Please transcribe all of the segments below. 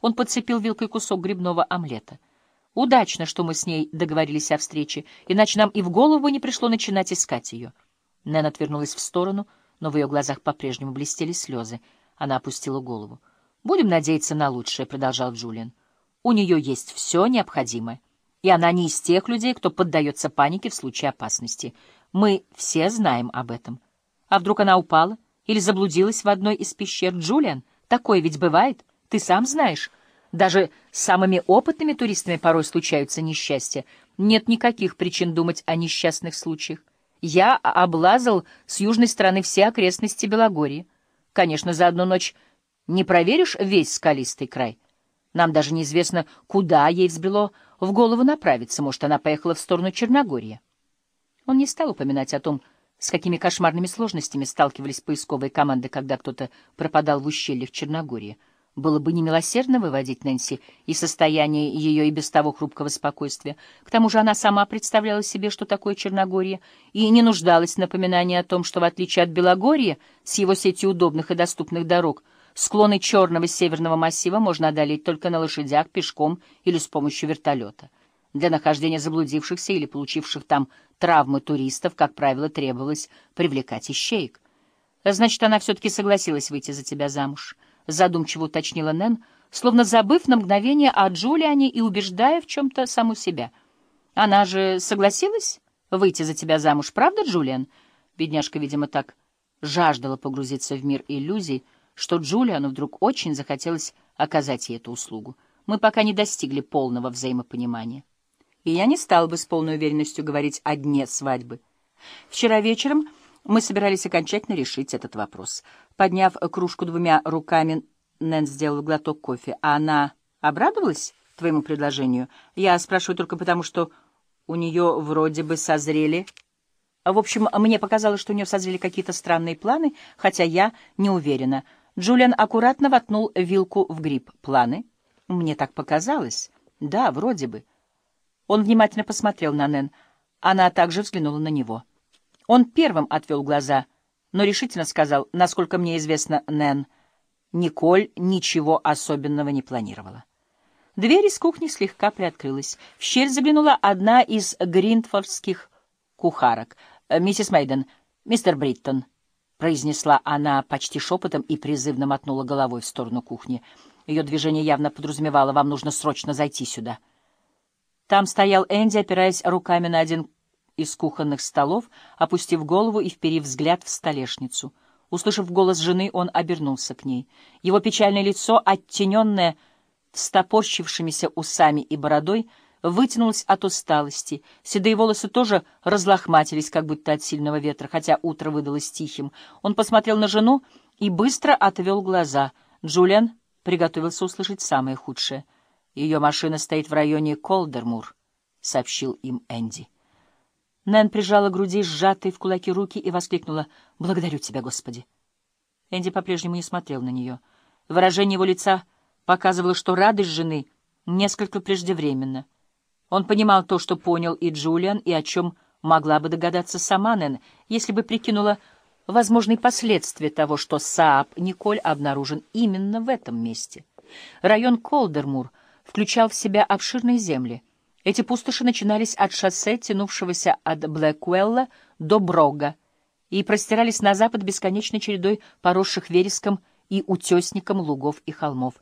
Он подцепил вилкой кусок грибного омлета. Удачно, что мы с ней договорились о встрече, иначе нам и в голову не пришло начинать искать ее. Нэн отвернулась в сторону, но в ее глазах по-прежнему блестели слезы. Она опустила голову. «Будем надеяться на лучшее», — продолжал Джулиан. «У нее есть все необходимое, и она не из тех людей, кто поддается панике в случае опасности. Мы все знаем об этом. А вдруг она упала или заблудилась в одной из пещер? Джулиан, такое ведь бывает, ты сам знаешь». Даже самыми опытными туристами порой случаются несчастья. Нет никаких причин думать о несчастных случаях. Я облазал с южной стороны все окрестности Белогорья. Конечно, за одну ночь не проверишь весь скалистый край. Нам даже неизвестно, куда ей взбрело в голову направиться. Может, она поехала в сторону Черногория. Он не стал упоминать о том, с какими кошмарными сложностями сталкивались поисковые команды, когда кто-то пропадал в ущельях Черногории. Было бы немилосердно выводить Нэнси из состояния ее и без того хрупкого спокойствия. К тому же она сама представляла себе, что такое Черногория, и не нуждалась в напоминании о том, что, в отличие от Белогорья, с его сетью удобных и доступных дорог, склоны черного северного массива можно одолеть только на лошадях, пешком или с помощью вертолета. Для нахождения заблудившихся или получивших там травмы туристов, как правило, требовалось привлекать ищеек. Значит, она все-таки согласилась выйти за тебя замуж —— задумчиво уточнила Нэн, словно забыв на мгновение о Джулиане и убеждая в чем-то саму себя. «Она же согласилась выйти за тебя замуж, правда, Джулиан?» Бедняжка, видимо, так жаждала погрузиться в мир иллюзий, что Джулиану вдруг очень захотелось оказать ей эту услугу. Мы пока не достигли полного взаимопонимания. И я не стал бы с полной уверенностью говорить о дне свадьбы. Вчера вечером мы собирались окончательно решить этот вопрос. Подняв кружку двумя руками, Нэн сделал глоток кофе. А она обрадовалась твоему предложению? Я спрашиваю только потому, что у нее вроде бы созрели... В общем, мне показалось, что у нее созрели какие-то странные планы, хотя я не уверена. Джулиан аккуратно воткнул вилку в гриб. Планы? Мне так показалось. Да, вроде бы. Он внимательно посмотрел на Нэн. Она также взглянула на него. Он первым отвел глаза, но решительно сказал, насколько мне известно, Нэн, Николь ничего особенного не планировала. Дверь из кухни слегка приоткрылась. В щель заглянула одна из гринтфордских кухарок. «Миссис Мейден, мистер Бриттон», — произнесла она почти шепотом и призывно мотнула головой в сторону кухни. Ее движение явно подразумевало, вам нужно срочно зайти сюда. Там стоял Энди, опираясь руками на один из кухонных столов, опустив голову и вперив взгляд в столешницу. Услышав голос жены, он обернулся к ней. Его печальное лицо, оттененное встопорщившимися усами и бородой, вытянулось от усталости. Седые волосы тоже разлохматились, как будто от сильного ветра, хотя утро выдалось тихим. Он посмотрел на жену и быстро отвел глаза. Джулиан приготовился услышать самое худшее. «Ее машина стоит в районе Колдермур», — сообщил им Энди. Нэн прижала к груди сжатые в кулаки руки и воскликнула «Благодарю тебя, Господи!». Энди по-прежнему не смотрел на нее. Выражение его лица показывало, что радость жены несколько преждевременна. Он понимал то, что понял и Джулиан, и о чем могла бы догадаться сама Нэн, если бы прикинула возможные последствия того, что Сааб Николь обнаружен именно в этом месте. Район Колдермур включал в себя обширные земли — эти пустоши начинались от шоссе, тянувшегося от Блэкуэлла до Брога, и простирались на запад бесконечной чередой поросших вереском и утесником лугов и холмов.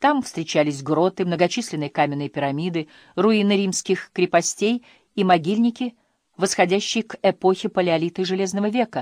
Там встречались гроты, многочисленные каменные пирамиды, руины римских крепостей и могильники, восходящие к эпохе палеолита и Железного века,